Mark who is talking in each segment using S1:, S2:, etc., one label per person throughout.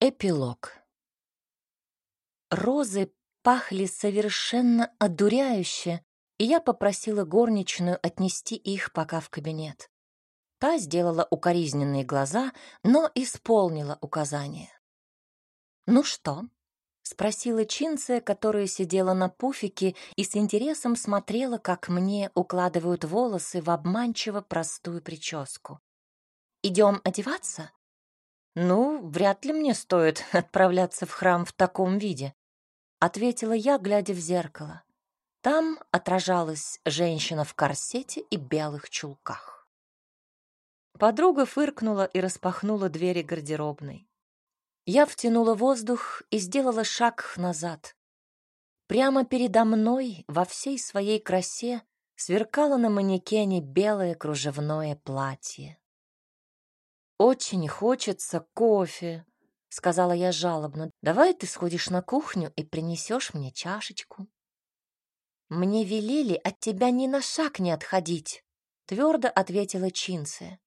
S1: Эпилог. Розы пахли совершенно одуряюще, и я попросила горничную отнести их пока в кабинет. Та сделала укоризненные глаза, но исполнила указание. «Ну что?» — спросила Чинция, которая сидела на пуфике и с интересом смотрела, как мне укладывают волосы в обманчиво простую прическу. «Идем одеваться?» «Ну, вряд ли мне стоит отправляться в храм в таком виде», — ответила я, глядя в зеркало. Там отражалась женщина в корсете и белых чулках. Подруга фыркнула и распахнула двери гардеробной. Я втянула воздух и сделала шаг назад. Прямо передо мной во всей своей красе сверкало на манекене белое кружевное платье. «Очень хочется кофе», — сказала я жалобно. «Давай ты сходишь на кухню и принесешь мне чашечку». «Мне велели от тебя ни на шаг не отходить», — твердо ответила Чинция.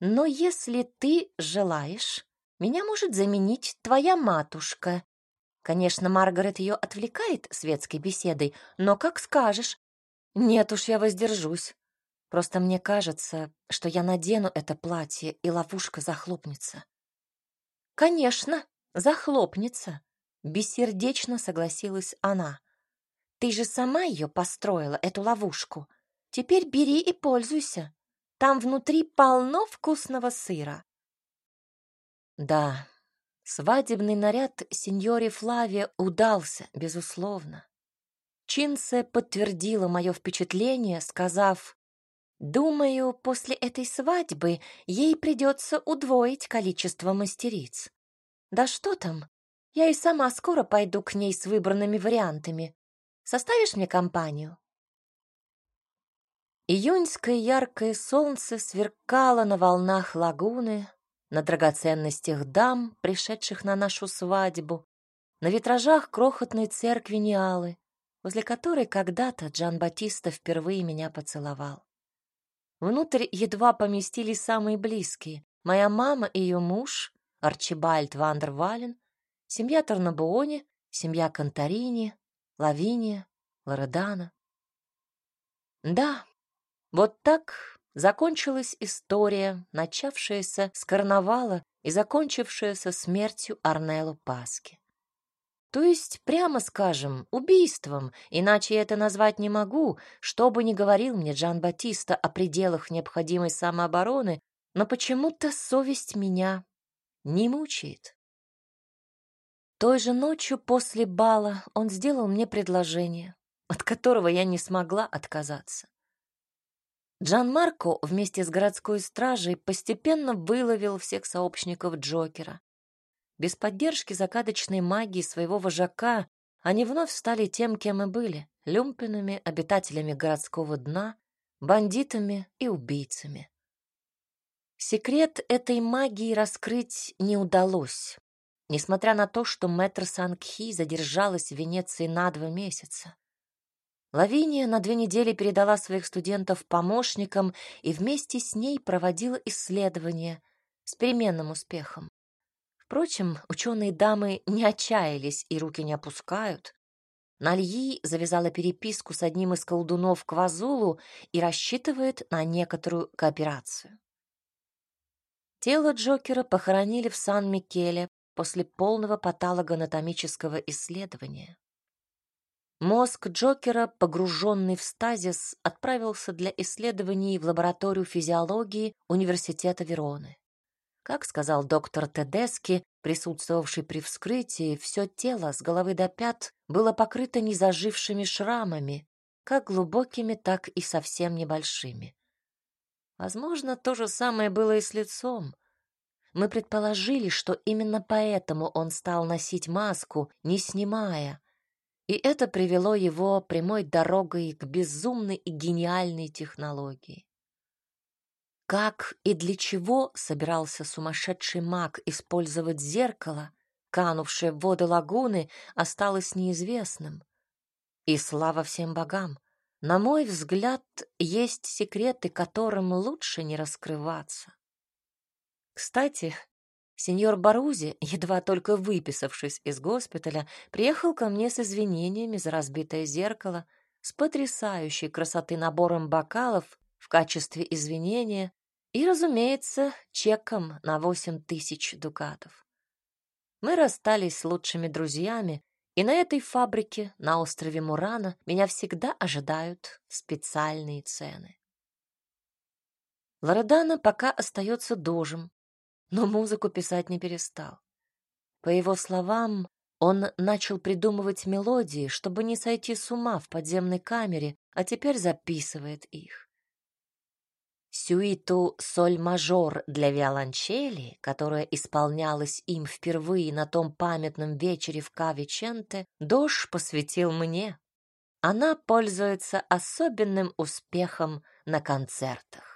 S1: «Но если ты желаешь, меня может заменить твоя матушка. Конечно, Маргарет ее отвлекает светской беседой, но как скажешь. Нет уж, я воздержусь. Просто мне кажется, что я надену это платье, и ловушка захлопнется. Конечно, захлопнется, бессердечно согласилась она. Ты же сама ее построила, эту ловушку. Теперь бери и пользуйся. Там внутри полно вкусного сыра. Да, свадебный наряд сеньоре Флавия удался, безусловно. Чинсе подтвердила мое впечатление, сказав, Думаю, после этой свадьбы ей придется удвоить количество мастериц. Да что там? Я и сама скоро пойду к ней с выбранными вариантами. Составишь мне компанию? Июньское яркое солнце сверкало на волнах лагуны, на драгоценностях дам, пришедших на нашу свадьбу, на витражах крохотной церкви Ниалы, возле которой когда-то Джан Батиста впервые меня поцеловал. Внутрь едва поместились самые близкие. Моя мама и ее муж, Арчибальд Вандервален, семья Торнабуони, семья Конторини, Лавиния, Лоредана. Да, вот так закончилась история, начавшаяся с карнавала и закончившаяся смертью Арнелло Паски. То есть, прямо скажем, убийством, иначе это назвать не могу, что бы ни говорил мне Джан Батиста о пределах необходимой самообороны, но почему-то совесть меня не мучает. Той же ночью после бала он сделал мне предложение, от которого я не смогла отказаться. Джан Марко вместе с городской стражей постепенно выловил всех сообщников Джокера. Без поддержки загадочной магии своего вожака они вновь стали тем, кем и были — люмпинами, обитателями городского дна, бандитами и убийцами. Секрет этой магии раскрыть не удалось, несмотря на то, что мэтр Сангхи задержалась в Венеции на два месяца. Лавиния на две недели передала своих студентов помощникам и вместе с ней проводила исследования с переменным успехом. Впрочем, ученые дамы не отчаялись и руки не опускают. Нальи завязала переписку с одним из колдунов Квазулу и рассчитывает на некоторую кооперацию. Тело Джокера похоронили в Сан-Микеле после полного патологоанатомического исследования. Мозг Джокера, погруженный в стазис, отправился для исследований в лабораторию физиологии Университета Вероны. Как сказал доктор Тедески, присутствовавший при вскрытии, все тело с головы до пят было покрыто незажившими шрамами, как глубокими, так и совсем небольшими. Возможно, то же самое было и с лицом. Мы предположили, что именно поэтому он стал носить маску, не снимая, и это привело его прямой дорогой к безумной и гениальной технологии. Как и для чего собирался сумасшедший маг использовать зеркало, канувшее в воды лагуны, осталось неизвестным. И слава всем богам! На мой взгляд, есть секреты, которым лучше не раскрываться. Кстати, Сеньор Барузи, едва только выписавшись из госпиталя, приехал ко мне с извинениями за разбитое зеркало, с потрясающей красоты набором бокалов в качестве извинения и, разумеется, чеком на восемь тысяч дукатов. Мы расстались с лучшими друзьями, и на этой фабрике на острове Мурана меня всегда ожидают специальные цены. Лоредана пока остается дожем, но музыку писать не перестал. По его словам, он начал придумывать мелодии, чтобы не сойти с ума в подземной камере, а теперь записывает их. Сюиту «Соль-мажор» для виолончели, которая исполнялась им впервые на том памятном вечере в Кавиченте, Дош посвятил мне. Она пользуется особенным успехом на концертах.